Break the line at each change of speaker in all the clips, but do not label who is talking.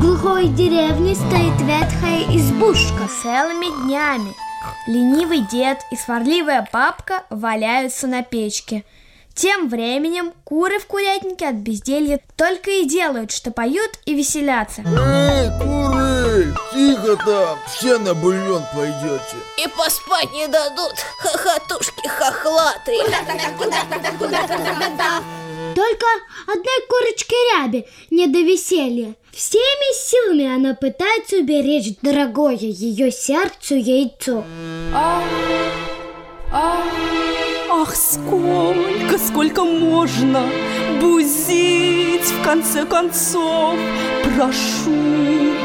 В глухой деревне стоит ветхая избушка целыми днями. Ленивый дед и сварливая бабка валяются на печке. Тем временем куры в курятнике от безделья только и делают, что поют и веселятся.
Эй, куры, тихо там, все на бульон пойдете.
И поспать не дадут, хохотушки хохлатые.
Только одной курочке ряби не до веселья. Всеми силами она пытается уберечь дорогое ее сердцу яйцо.
Ах, сколько, сколько можно бузить в конце концов Прошу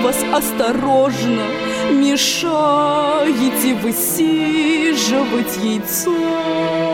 вас осторожно, мешаете высиживать яйцо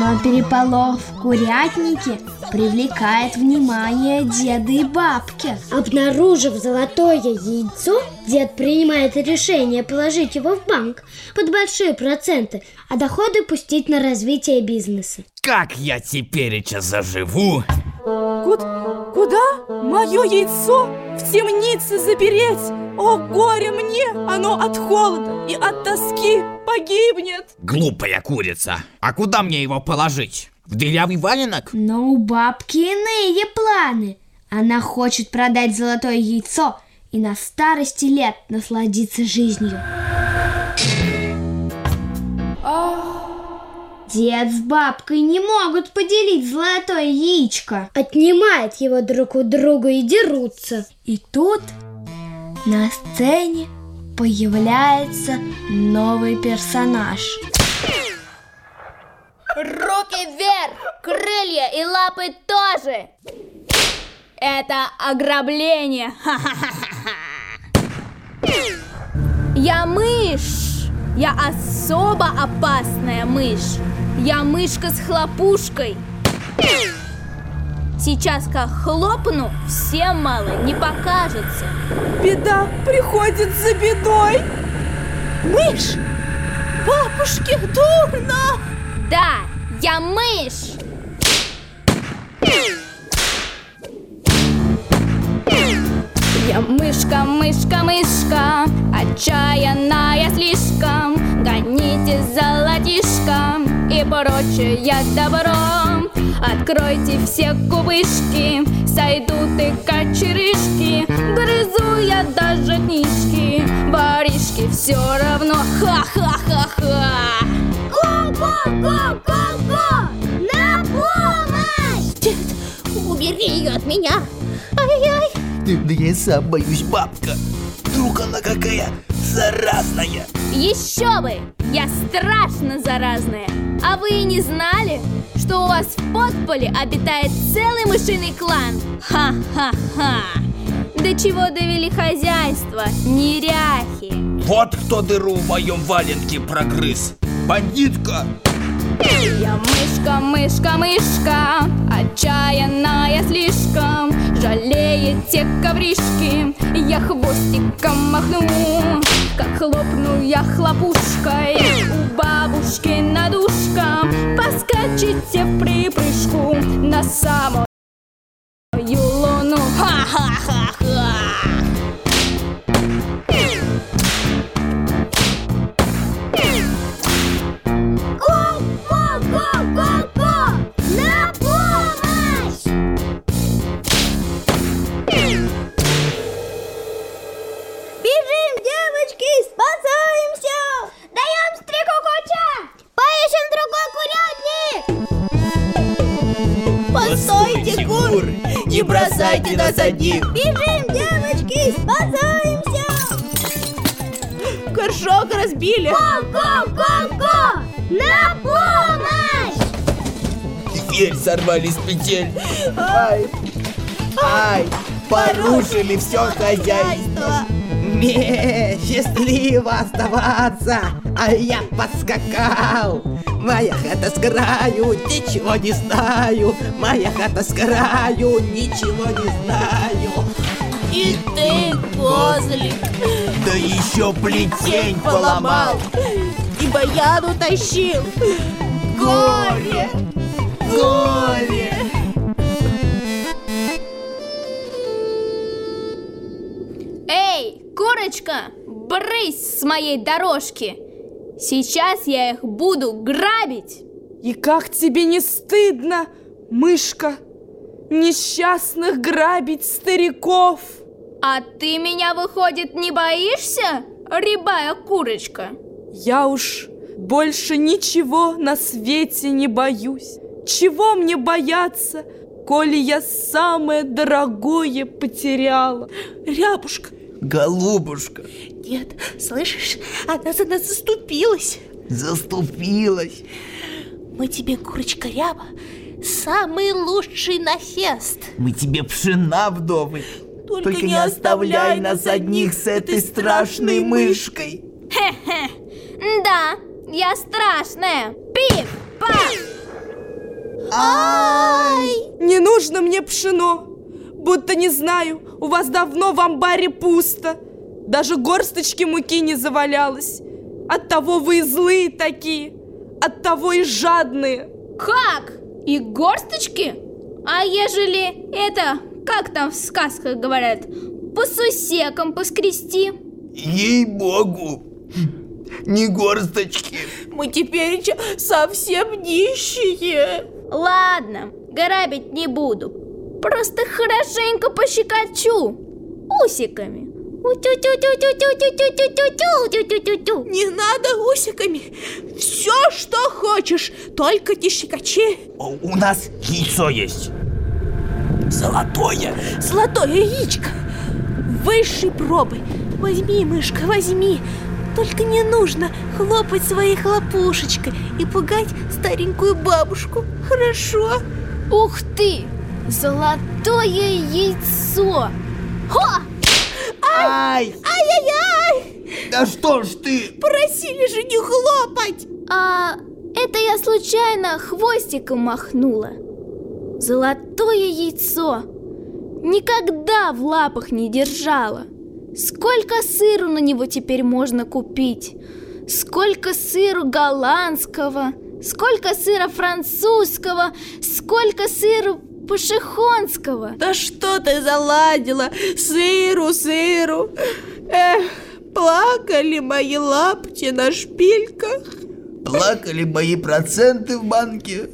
Но переполох в курятнике привлекает внимание деда и бабки. Обнаружив золотое яйцо, дед принимает решение положить его в банк под большие проценты, а доходы пустить на развитие бизнеса.
Как я теперь заживу?
Куда? Куда? Мое яйцо в темнице запереть? О, горе мне! Оно от холода и от тоски погибнет!
Глупая курица. А куда мне его положить? В дырявый валенок?
Но у бабки иные планы. Она хочет продать золотое яйцо и на старости лет насладиться жизнью. Дед с бабкой не могут поделить золотое яичко. Отнимают его друг у друга и дерутся. И тут на сцене появляется новый персонаж.
Руки вверх, крылья и лапы тоже. Это ограбление. Я мышь. Я особо опасная мышь. Я мышка с хлопушкой. Сейчас как хлопну, всем мало не покажется.
Беда приходит за бедой Мышь! Бабушке дурно!
Да, я мышь. Я мышка, мышка, мышка, отчаянная слишком Гоните золотишком и прочее добро Откройте все кубышки, сойдут и кочерышки Грызу я даже книжки, воришки все равно Ха-ха-ха-ха
Ко-ко-ко-ко-ко! На помощь!
Дед, убери ее от меня Ай-яй
Да я сам боюсь, бабка. Вдруг она какая заразная.
Еще бы! Я страшно заразная! А вы и не знали, что у вас в подполе обитает целый мышиный клан? Ха-ха-ха! До чего довели хозяйство, неряхи!
Вот кто дыру в моем валенке прогрыз. Бандитка!
Я мышка, мышка, мышка, отчаянная слишком Жалеете ковришки, я хвостиком махну Как хлопну я хлопушкой у бабушки над ушком Поскачете в припрыжку на самую
сорвали с петель. Ай, ай, порушили все хозяйство.
Мне счастливо оставаться, а я подскакал. Моя хата с краю, ничего не знаю. Моя хата с краю, ничего не знаю.
И ты, козлик,
Да еще плетень поломал.
И баян утащил
Горе, Эй,
курочка, брысь с моей дорожки! Сейчас я их буду грабить!
И как тебе не стыдно, мышка, несчастных грабить стариков?
А ты меня, выходит, не боишься, рябая курочка?
Я уж больше ничего на свете не боюсь. Чего мне бояться, коли я самое дорогое потеряла? Рябушка,
Голубушка,
Нет, слышишь, она за нас заступилась.
заступилась.
Мы тебе, курочка ряба, самый лучший насест.
Мы тебе пшена вдовы. Только не оставляй нас одних с этой страшной мышкой.
Хе-хе, да, я страшная. Пиф!
Не нужно мне пшено. Будто не знаю, у вас давно в амбаре пусто. Даже горсточки муки не завалялось. Оттого вы и злые такие, оттого и жадные.
Как? И горсточки? А ежели это, как там в сказках говорят, по сусекам поскрести?
Ей-богу. Не горсточки.
Мы теперь совсем нищие.
Ладно, грабить не буду. Просто хорошенько пощекочу усиками.
Не надо усиками. Все, что хочешь, только не щекочи.
У нас яйцо есть.
Золотое.
Золотое яичко. Высшей пробы. Возьми, мышка, возьми. Только не нужно хлопать своей хлопушечкой и пугать старенькую бабушку. Хорошо?
Ух ты! Золотое яйцо! Хо!
Ай!
Ай-яй-яй!
Да что ж ты?
Просили же не хлопать!
А это я случайно хвостиком махнула. Золотое яйцо. Никогда в лапах не держала. Сколько сыру на него теперь можно купить? Сколько сыру голландского? Сколько сыра французского? Сколько сыру пашихонского?
Да что ты заладила? Сыру, сыру. Эх, плакали мои лапти на шпильках.
Плакали мои проценты в банке.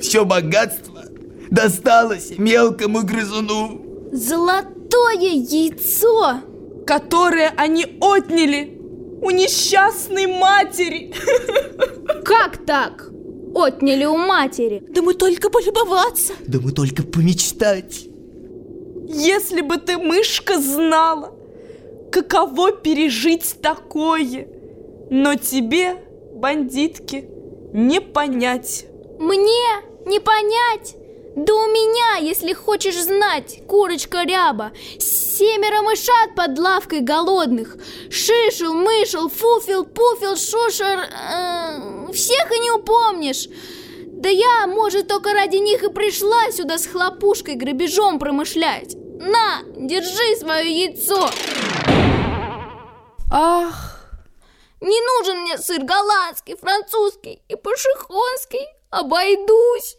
Все богатство досталось мелкому грызуну.
Золотое яйцо!
Которое они отняли у несчастной матери.
Как так? Отняли у матери.
Да мы только полюбоваться.
Да мы только помечтать.
Если бы ты, мышка, знала, каково пережить такое. Но тебе, бандитки, не понять.
Мне не понять? Да у меня, если хочешь знать, курочка ряба, семеро мышат под лавкой голодных. Шишел, мышел, фуфел, пуфел, шушер, э, всех и не упомнишь. Да я, может, только ради них и пришла сюда с хлопушкой грабежом промышлять. На, держи свое яйцо.
Ах,
Не нужен мне сыр голландский, французский и пашихонский. Обойдусь.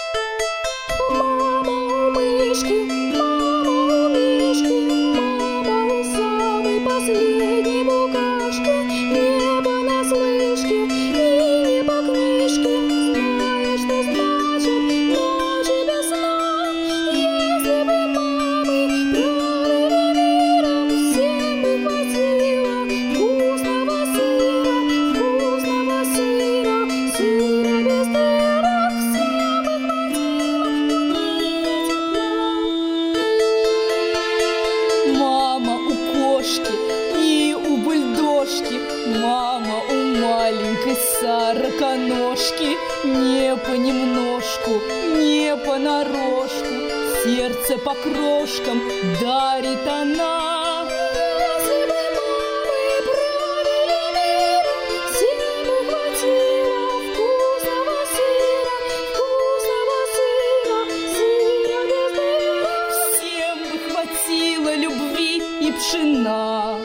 пшена.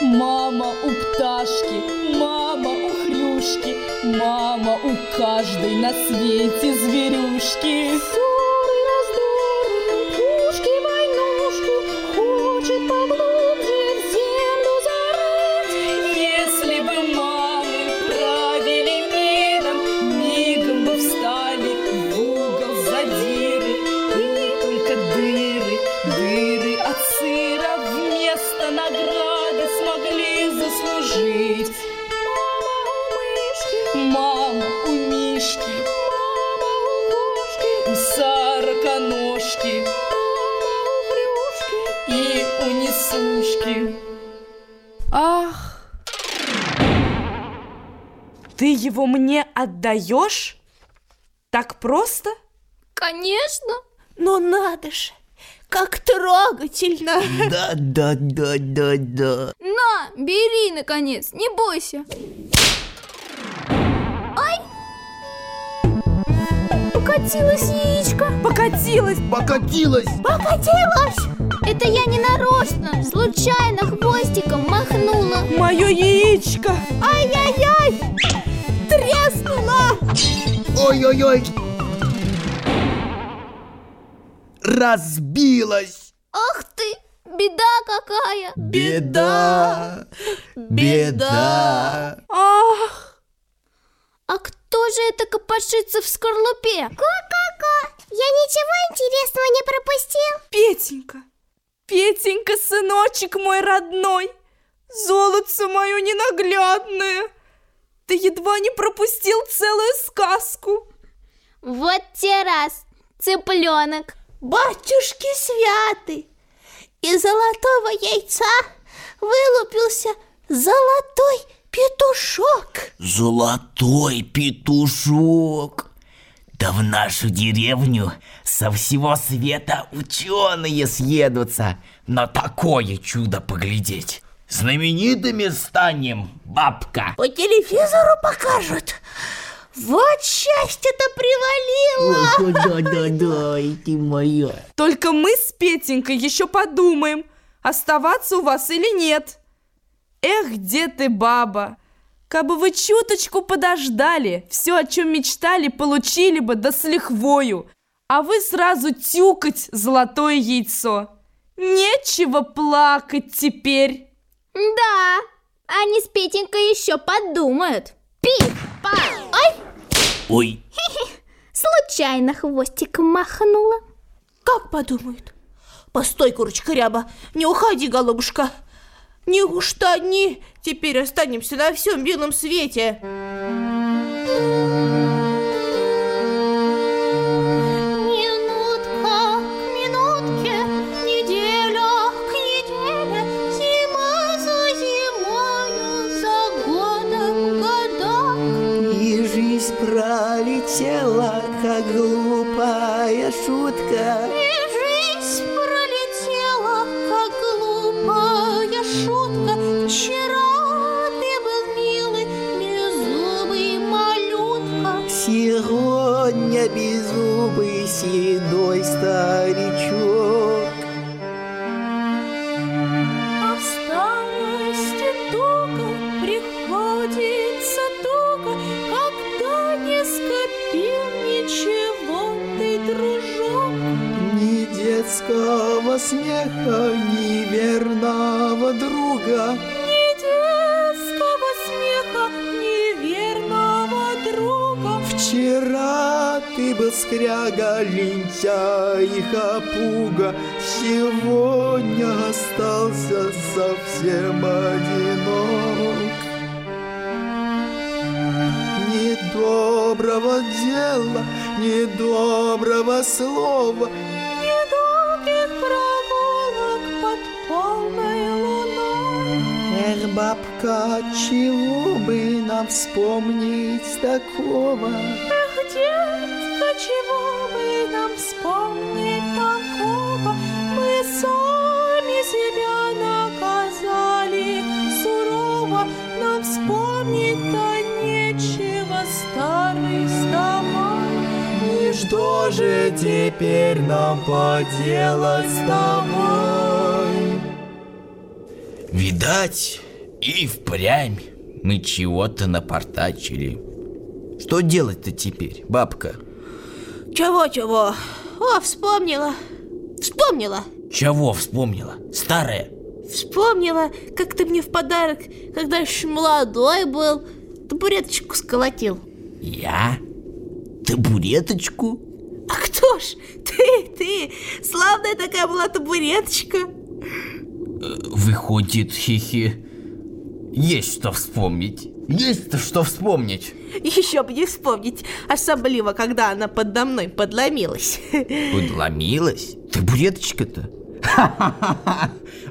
Мама у пташки, мама у хрюшки, мама у каждой на свете зверюшки.
Ссоры,
сороконожки. И у несушки. Ах! Ты его мне отдаешь? Так просто?
Конечно.
Но надо же, как трогательно.
Да, да, да, да, да.
На, бери, наконец, не бойся. Покатилось яичко.
Покатилась.
Покатилась.
Покатилось! Это я не нарочно, случайно хвостиком махнула.
Мое яичко.
Ай-яй-яй! Треснула!
Ой-ой-ой. Разбилась.
Ах ты, беда какая!
Беда. Беда.
Ах!
А кто же это копошится в скорлупе?
Ко-ко-ко, я ничего интересного не пропустил.
Петенька. Петенька, сыночек мой родной. Золотце мое ненаглядное. Ты едва не пропустил целую сказку.
Вот те раз, цыпленок.
Батюшки святы! Из золотого яйца вылупился золотой петушок.
Золотой петушок. Да в нашу деревню со всего света ученые съедутся на такое чудо поглядеть. Знаменитыми станем, бабка.
По телевизору покажут. Вот счастье-то привалило.
Да-да-да, и ты моя.
Только мы с Петенькой еще подумаем, оставаться у вас или нет. Эх, где ты, баба? Кабы вы чуточку подождали, все, о чем мечтали, получили бы да с лихвою. А вы сразу тюкать золотое яйцо. Нечего плакать теперь.
Да, они с Петенькой еще подумают. Пи, па, ой,
Ой,
случайно хвостиком махнула.
Как подумают? Постой, курочка ряба, не уходи, голубушка. Неужто одни теперь останемся на всем белом свете?
Детского смеха, ни верного друга.
Ни детского смеха, ни верного друга.
Вчера ты был скряга, лентяй и хапуга, Сегодня остался совсем одинок. Ни доброго дела, ни доброго слова, бабка, чего бы нам вспомнить такого?
Эх, детка, чего бы нам вспомнить такого? Мы сами себя наказали сурово, нам вспомнить-то нечего, старый с тобой.
И что же теперь нам поделать с тобой?
видать, и впрямь мы чего-то напортачили. Что делать-то теперь, бабка?
Чего-чего? О, вспомнила. Вспомнила.
Чего вспомнила? Старая?
Вспомнила, как ты мне в подарок, когда еще молодой был, табуреточку сколотил.
Я? Табуреточку?
А кто ж? Ты, ты, славная такая была табуреточка.
Выходит, хихи, есть что вспомнить. Есть что вспомнить.
Еще бы не вспомнить, особливо, когда она подо мной подломилась.
Подломилась? Ты буреточка-то?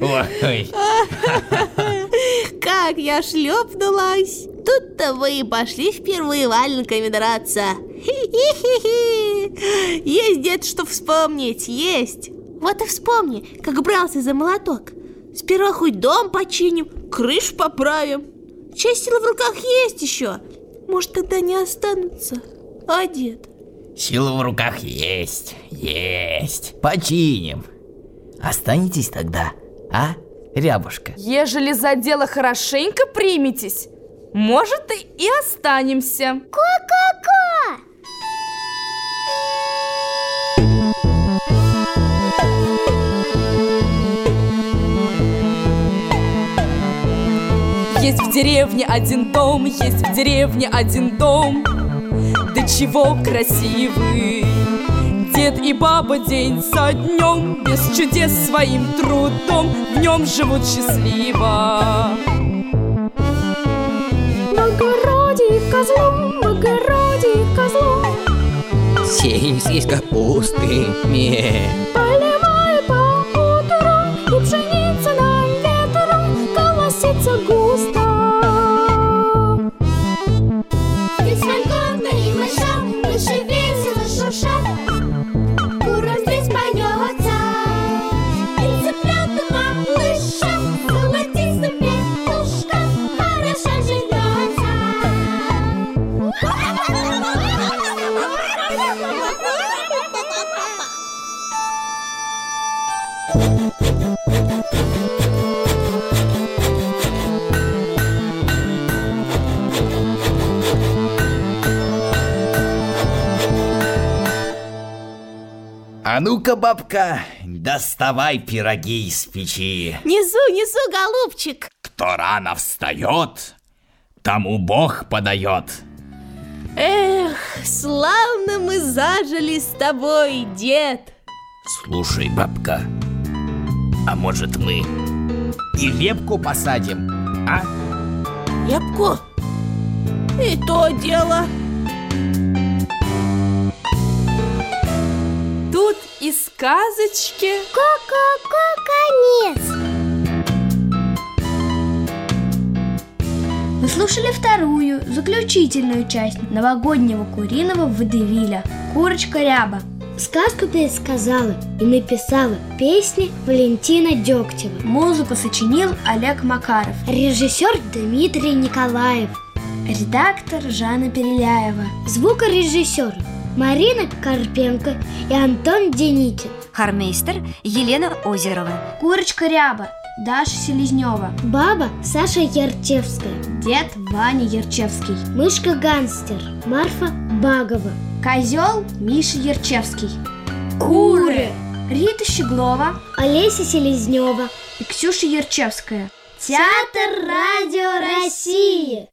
Ой,
Как я шлепнулась! Тут-то вы и пошли впервые валенками драться. Есть где-то что вспомнить, есть. Вот и вспомни, как брался за молоток. Сперва хоть дом починим, крышу поправим. Часть силы в руках есть еще. Может, тогда не останутся. А дед?
Сила в руках есть, есть. Починим. Останетесь тогда, а, рябушка?
Ежели за дело хорошенько приметесь, может и, и останемся.
Ко-ко-ко!
Есть в деревне один дом, есть в деревне один дом. Да чего красивый Дед и баба день за днем Без чудес своим трудом В нем живут счастливо.
В огороде козлом, в огороде козлом.
Сеянь съесть капусты, ме.
Поливает
ну-ка, бабка, доставай пироги из печи.
Несу, несу, голубчик.
Кто рано встает, тому Бог подает.
Эх, славно мы зажили с тобой, дед.
Слушай, бабка, а может мы и репку посадим, а?
Лепку? И то дело.
Тут и сказочки
Ко-ко-ко, конец! Вы слушали вторую, заключительную часть новогоднего куриного водевиля «Курочка ряба». Сказку пересказала и написала песни Валентина Дегтева. Музыку сочинил Олег Макаров. Режиссер Дмитрий Николаев. Редактор Жанна Переляева. Звукорежиссеры Марина Карпенко и Антон Деникин.
Хармейстер Елена Озерова.
Курочка Ряба Даша Селезнева. Баба Саша Ярчевская. Дед Ваня Ярчевский. Мышка Гангстер Марфа Багова. Козел Миша Ярчевский. Куры! Рита Щеглова. Олеся Селезнева. И Ксюша Ярчевская. Театр Радио России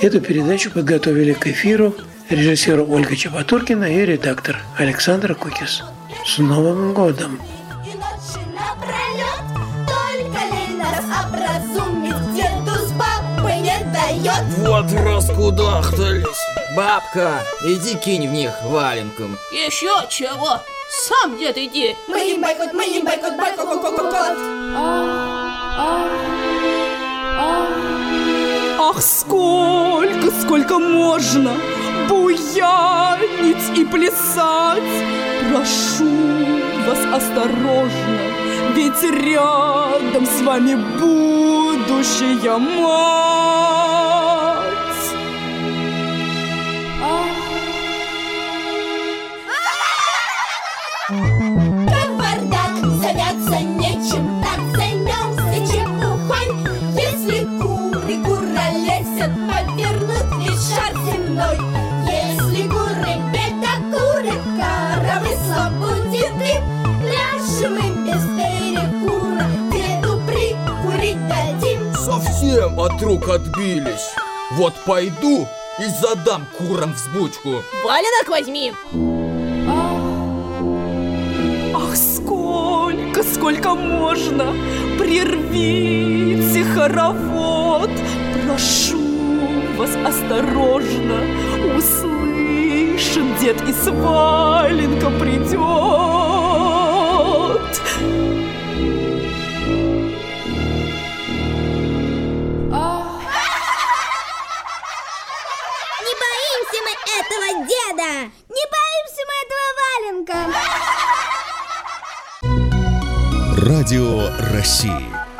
Эту передачу подготовили к эфиру режиссер Ольга Чеботуркина и редактор Александр Кукис. С Новым годом!
Вот раскудахтались. Бабка, иди кинь в них валенком.
Еще чего? Сам дед иди.
Мы им бойкот, мы им бойкот, бойкот, бойкот, бойкот.
Ах, сколько, сколько можно буянить и плясать! Прошу вас осторожно, ведь рядом с вами будущая мать
Совсем от рук отбились. Вот пойду и задам курам взбучку.
Валенок возьми.
сколько можно. Прервите хоровод, прошу вас осторожно. Услышит дед и с валенка придет.
Деда! Не боимся мы этого валенка!
Радио России.